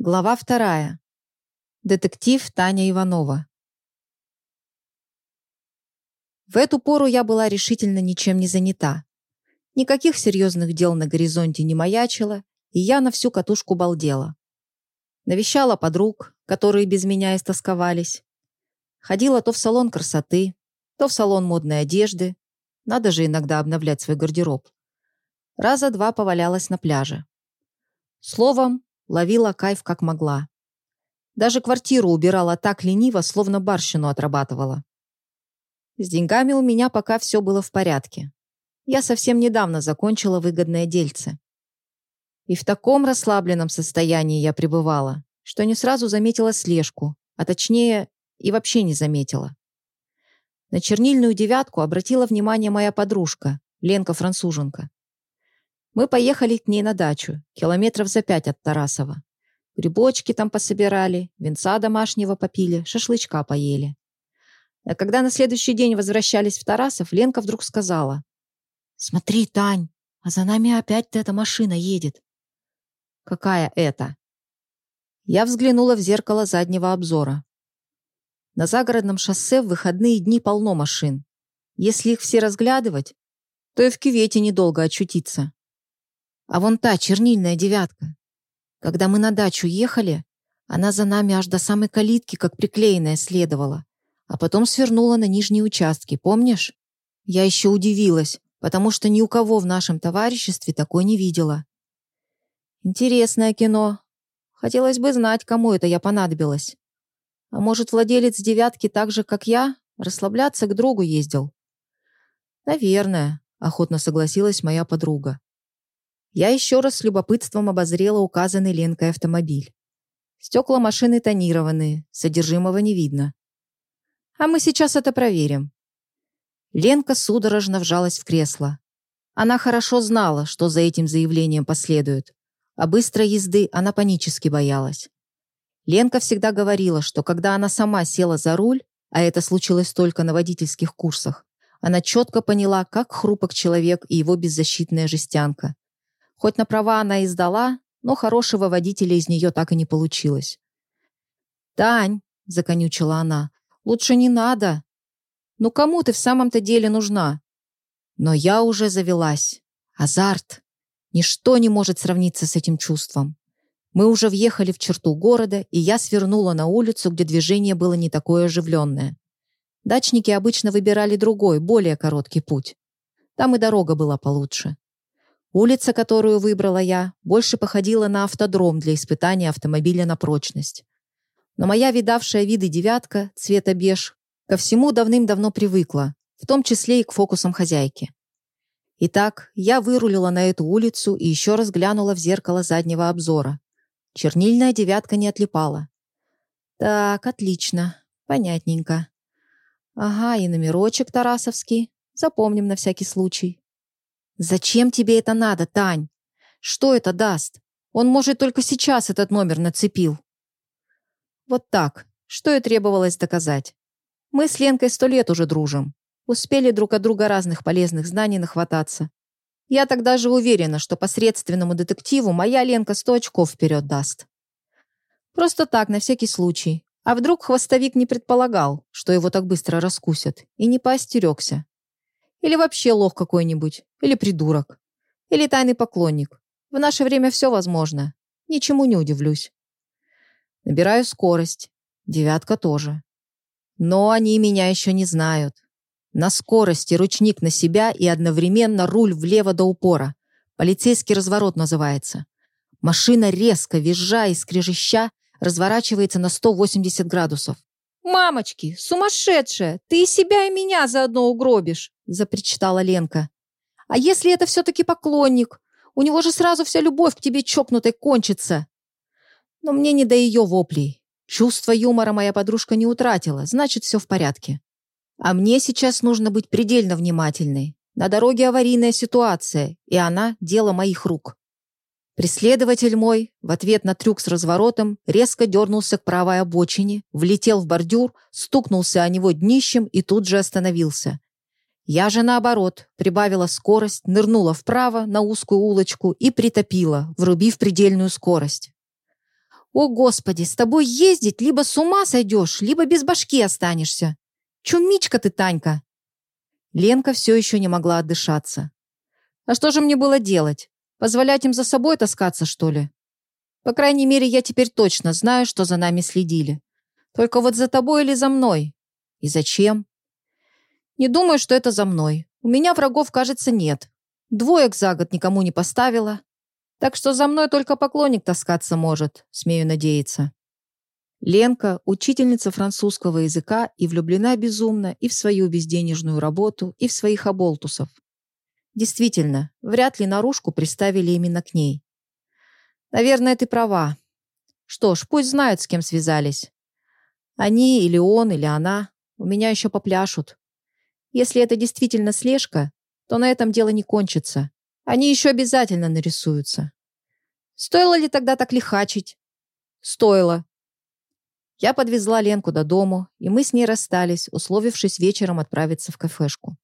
Глава вторая. Детектив Таня Иванова. В эту пору я была решительно ничем не занята. Никаких серьезных дел на горизонте не маячило, и я на всю катушку балдела. Навещала подруг, которые без меня истосковались. Ходила то в салон красоты, то в салон модной одежды. Надо же иногда обновлять свой гардероб. Раза два повалялась на пляже. Словом, Ловила кайф как могла. Даже квартиру убирала так лениво, словно барщину отрабатывала. С деньгами у меня пока все было в порядке. Я совсем недавно закончила выгодное дельце. И в таком расслабленном состоянии я пребывала, что не сразу заметила слежку, а точнее, и вообще не заметила. На чернильную девятку обратила внимание моя подружка, Ленка-француженка. Мы поехали к ней на дачу, километров за пять от Тарасова. Грибочки там пособирали, венца домашнего попили, шашлычка поели. А когда на следующий день возвращались в Тарасов, Ленка вдруг сказала. «Смотри, Тань, а за нами опять эта машина едет». «Какая это?» Я взглянула в зеркало заднего обзора. На загородном шоссе в выходные дни полно машин. Если их все разглядывать, то и в кювете недолго очутиться. А вон та чернильная девятка. Когда мы на дачу ехали, она за нами аж до самой калитки, как приклеенная, следовала. А потом свернула на нижние участки, помнишь? Я еще удивилась, потому что ни у кого в нашем товариществе такой не видела. Интересное кино. Хотелось бы знать, кому это я понадобилась. А может, владелец девятки так же, как я, расслабляться к другу ездил? Наверное, охотно согласилась моя подруга. Я еще раз с любопытством обозрела указанный Ленкой автомобиль. Стекла машины тонированные, содержимого не видно. А мы сейчас это проверим. Ленка судорожно вжалась в кресло. Она хорошо знала, что за этим заявлением последует. А быстрой езды она панически боялась. Ленка всегда говорила, что когда она сама села за руль, а это случилось только на водительских курсах, она четко поняла, как хрупок человек и его беззащитная жестянка. Хоть на права она и сдала, но хорошего водителя из нее так и не получилось. «Тань», — законючила она, — «лучше не надо. Ну кому ты в самом-то деле нужна?» Но я уже завелась. Азарт. Ничто не может сравниться с этим чувством. Мы уже въехали в черту города, и я свернула на улицу, где движение было не такое оживленное. Дачники обычно выбирали другой, более короткий путь. Там и дорога была получше. Улица, которую выбрала я, больше походила на автодром для испытания автомобиля на прочность. Но моя видавшая виды девятка, цвета беж, ко всему давным-давно привыкла, в том числе и к фокусам хозяйки. Итак, я вырулила на эту улицу и еще раз глянула в зеркало заднего обзора. Чернильная девятка не отлипала. Так, отлично, понятненько. Ага, и номерочек тарасовский. Запомним на всякий случай. «Зачем тебе это надо, Тань? Что это даст? Он, может, только сейчас этот номер нацепил». Вот так. Что и требовалось доказать. Мы с Ленкой сто лет уже дружим. Успели друг от друга разных полезных знаний нахвататься. Я тогда же уверена, что посредственному детективу моя Ленка сто очков вперед даст. Просто так, на всякий случай. А вдруг хвостовик не предполагал, что его так быстро раскусят, и не поостерегся. Или вообще лох какой-нибудь. Или придурок. Или тайный поклонник. В наше время все возможно. Ничему не удивлюсь. Набираю скорость. Девятка тоже. Но они меня еще не знают. На скорости ручник на себя и одновременно руль влево до упора. Полицейский разворот называется. Машина резко, визжа и скрежеща, разворачивается на 180 градусов. «Мамочки, сумасшедшая! Ты и себя, и меня заодно угробишь!» запричитала Ленка. «А если это все-таки поклонник? У него же сразу вся любовь к тебе чокнутой кончится!» Но мне не до ее воплей. Чувство юмора моя подружка не утратила, значит, все в порядке. А мне сейчас нужно быть предельно внимательной. На дороге аварийная ситуация, и она – дело моих рук. Преследователь мой, в ответ на трюк с разворотом, резко дернулся к правой обочине, влетел в бордюр, стукнулся о него днищем и тут же остановился. Я же, наоборот, прибавила скорость, нырнула вправо на узкую улочку и притопила, врубив предельную скорость. О, Господи, с тобой ездить либо с ума сойдешь, либо без башки останешься. Чумичка ты, Танька!» Ленка все еще не могла отдышаться. «А что же мне было делать? Позволять им за собой таскаться, что ли? По крайней мере, я теперь точно знаю, что за нами следили. Только вот за тобой или за мной? И зачем? Не думаю, что это за мной. У меня врагов, кажется, нет. Двоек за год никому не поставила. Так что за мной только поклонник таскаться может, смею надеяться. Ленка – учительница французского языка и влюблена безумно и в свою безденежную работу, и в своих оболтусов. Действительно, вряд ли наружку приставили именно к ней. Наверное, ты права. Что ж, пусть знают, с кем связались. Они или он, или она у меня еще попляшут. Если это действительно слежка, то на этом дело не кончится. Они еще обязательно нарисуются. Стоило ли тогда так лихачить? Стоило. Я подвезла Ленку до дому, и мы с ней расстались, условившись вечером отправиться в кафешку.